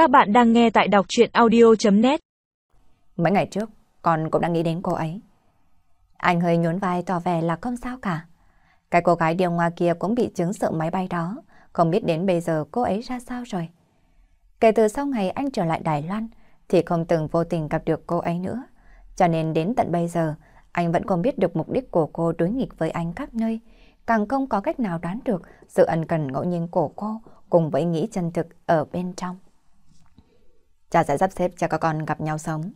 Các bạn đang nghe tại đọc chuyện audio.net Mấy ngày trước, con cũng đã nghĩ đến cô ấy. Anh hơi nhún vai tỏ vẻ là không sao cả. Cái cô gái điều ngoài kia cũng bị chứng sợ máy bay đó, không biết đến bây giờ cô ấy ra sao rồi. Kể từ sau ngày anh trở lại Đài Loan, thì không từng vô tình gặp được cô ấy nữa. Cho nên đến tận bây giờ, anh vẫn không biết được mục đích của cô đối nghịch với anh khắp nơi, càng không có cách nào đoán được sự ân cần ngẫu nhiên của cô cùng với nghĩ chân thực ở bên trong. Cha sẽ sắp xếp cho các con gặp nhau sống.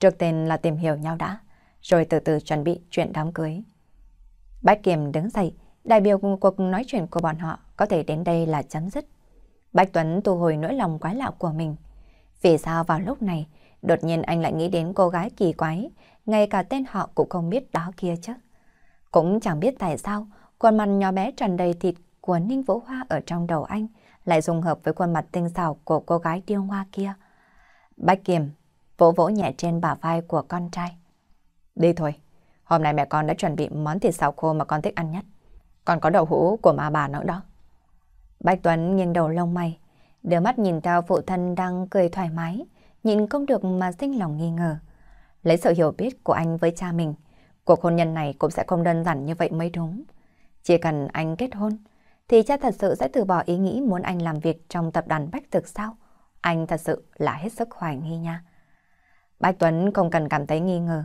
Trước tiên là tìm hiểu nhau đã, rồi từ từ chuẩn bị chuyện đám cưới. Bách Kiềm đứng dậy, đại biểu cuộc nói chuyện của bọn họ có thể đến đây là chấm dứt. Bách Tuấn thu hồi nỗi lòng quái lạ của mình. Vì sao vào lúc này, đột nhiên anh lại nghĩ đến cô gái kỳ quái, ngay cả tên họ cũng không biết đó kia chứ. Cũng chẳng biết tại sao, khuôn mặt nhỏ bé tràn đầy thịt của Ninh Vũ Hoa ở trong đầu anh lại dùng hợp với khuôn mặt tinh xảo của cô gái điêu hoa kia. Bách Kiềm vỗ vỗ nhẹ trên bả vai của con trai. Đi thôi, hôm nay mẹ con đã chuẩn bị món thịt xào khô mà con thích ăn nhất. Còn có đậu hũ của má bà nữa đó. Bách Tuấn nghiêng đầu lông mày, đưa mắt nhìn theo phụ thân đang cười thoải mái, nhìn không được mà sinh lòng nghi ngờ. Lấy sự hiểu biết của anh với cha mình, cuộc hôn nhân này cũng sẽ không đơn giản như vậy mới đúng. Chỉ cần anh kết hôn, thì cha thật sự sẽ từ bỏ ý nghĩ muốn anh làm việc trong tập đoàn Bách Thực sao? Anh thật sự là hết sức hoài nghi nha. Bách Tuấn không cần cảm thấy nghi ngờ.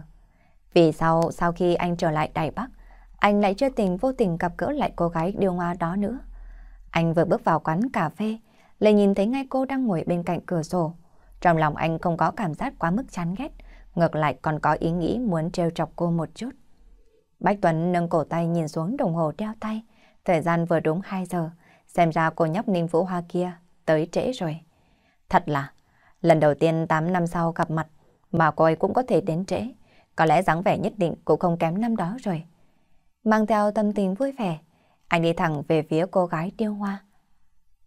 Vì sao sau khi anh trở lại Đài Bắc, anh lại chưa tình vô tình gặp gỡ lại cô gái điêu hoa đó nữa. Anh vừa bước vào quán cà phê, lại nhìn thấy ngay cô đang ngồi bên cạnh cửa sổ. Trong lòng anh không có cảm giác quá mức chán ghét, ngược lại còn có ý nghĩ muốn trêu chọc cô một chút. Bách Tuấn nâng cổ tay nhìn xuống đồng hồ đeo tay, thời gian vừa đúng 2 giờ, xem ra cô nhóc Ninh Vũ Hoa kia tới trễ rồi. Thật là, lần đầu tiên 8 năm sau gặp mặt mà cô ấy cũng có thể đến trễ, có lẽ dáng vẻ nhất định cũng không kém năm đó rồi. Mang theo tâm tình vui vẻ, anh đi thẳng về phía cô gái điêu hoa.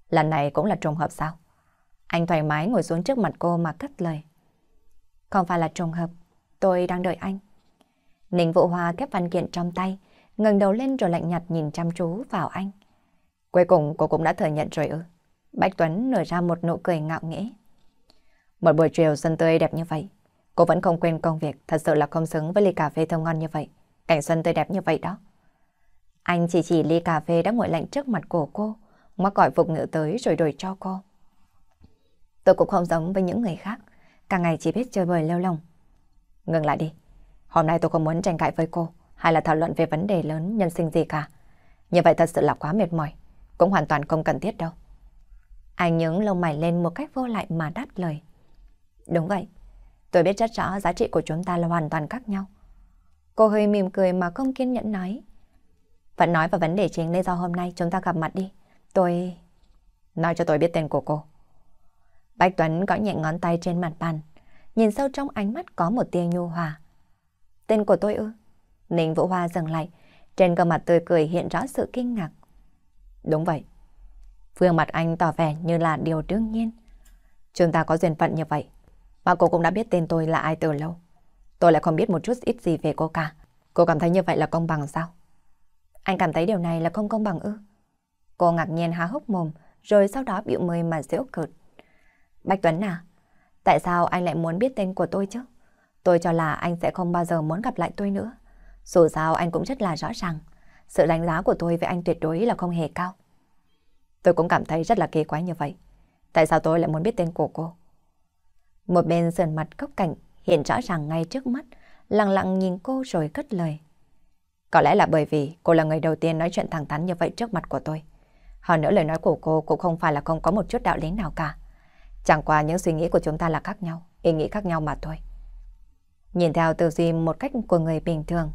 Lần này cũng là trùng hợp sao? Anh thoải mái ngồi xuống trước mặt cô mà cất lời. Không phải là trùng hợp, tôi đang đợi anh. Ninh Vũ Hoa kép văn kiện trong tay, ngẩng đầu lên rồi lạnh nhạt nhìn chăm chú vào anh. Cuối cùng cô cũng đã thừa nhận rồi ư. Bách Tuấn nở ra một nụ cười ngạo nghễ. Một buổi chiều xuân tươi đẹp như vậy, cô vẫn không quên công việc, thật sự là không xứng với ly cà phê thơm ngon như vậy. Cảnh xuân tươi đẹp như vậy đó. Anh chỉ chỉ ly cà phê đã nguội lạnh trước mặt của cô, mắc gọi phục ngữ tới rồi đổi cho cô. Tôi cũng không giống với những người khác, cả ngày chỉ biết chơi bời lêu lồng. Ngừng lại đi, hôm nay tôi không muốn tranh cãi với cô, hay là thảo luận về vấn đề lớn nhân sinh gì cả. Như vậy thật sự là quá mệt mỏi, cũng hoàn toàn không cần thiết đâu. Anh nhướng lông mày lên một cách vô lại mà đáp lời. Đúng vậy, tôi biết rất rõ giá trị của chúng ta là hoàn toàn khác nhau. Cô hơi mỉm cười mà không kiên nhẫn nói. Vẫn nói vào vấn đề chính lý do hôm nay chúng ta gặp mặt đi. Tôi... Nói cho tôi biết tên của cô. Bạch Tuấn có nhẹ ngón tay trên mặt bàn, nhìn sâu trong ánh mắt có một tia nhu hòa. Tên của tôi ư? Ninh Vũ Hoa dừng lại, trên gương mặt tươi cười hiện rõ sự kinh ngạc. Đúng vậy. Phương mặt anh tỏ vẻ như là điều đương nhiên. Chúng ta có duyên phận như vậy, mà cô cũng đã biết tên tôi là ai từ lâu. Tôi lại không biết một chút ít gì về cô cả. Cô cảm thấy như vậy là công bằng sao? Anh cảm thấy điều này là không công bằng ư? Cô ngạc nhiên há hốc mồm, rồi sau đó bĩu môi mà giễu cợt. Bạch Tuấn à, tại sao anh lại muốn biết tên của tôi chứ? Tôi cho là anh sẽ không bao giờ muốn gặp lại tôi nữa. Dù sao anh cũng rất là rõ ràng, sự đánh giá của tôi với anh tuyệt đối là không hề cao. Tôi cũng cảm thấy rất là kỳ quái như vậy. Tại sao tôi lại muốn biết tên của cô? Một bên sườn mặt góc cạnh hiện rõ ràng ngay trước mắt, lặng lặng nhìn cô rồi cất lời. Có lẽ là bởi vì cô là người đầu tiên nói chuyện thẳng thắn như vậy trước mặt của tôi. Hơn nữa lời nói của cô cũng không phải là không có một chút đạo lý nào cả. Chẳng qua những suy nghĩ của chúng ta là khác nhau, ý nghĩ khác nhau mà thôi. Nhìn theo tư duy một cách của người bình thường,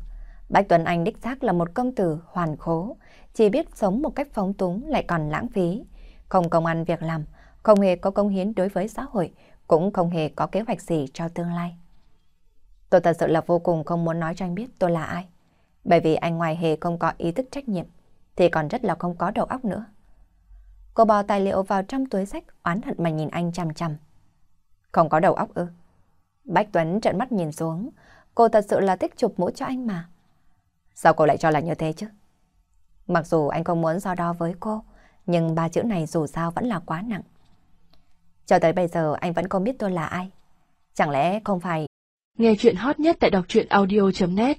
Bách Tuấn Anh đích xác là một công tử hoàn khố, chỉ biết sống một cách phóng túng lại còn lãng phí, không công ăn việc làm, không hề có công hiến đối với xã hội, cũng không hề có kế hoạch gì cho tương lai. Tôi thật sự là vô cùng không muốn nói cho anh biết tôi là ai, bởi vì anh ngoài hề không có ý thức trách nhiệm, thì còn rất là không có đầu óc nữa. Cô bỏ tài liệu vào trong túi sách, oán hận mà nhìn anh chằm chằm. Không có đầu óc ư? Bách Tuấn trợn mắt nhìn xuống, cô thật sự là thích chụp mũ cho anh mà. Sao cô lại cho là như thế chứ? Mặc dù anh không muốn so đo với cô, nhưng ba chữ này dù sao vẫn là quá nặng. Cho tới bây giờ anh vẫn không biết tôi là ai. Chẳng lẽ không phải... Nghe chuyện hot nhất tại đọc truyện audio.net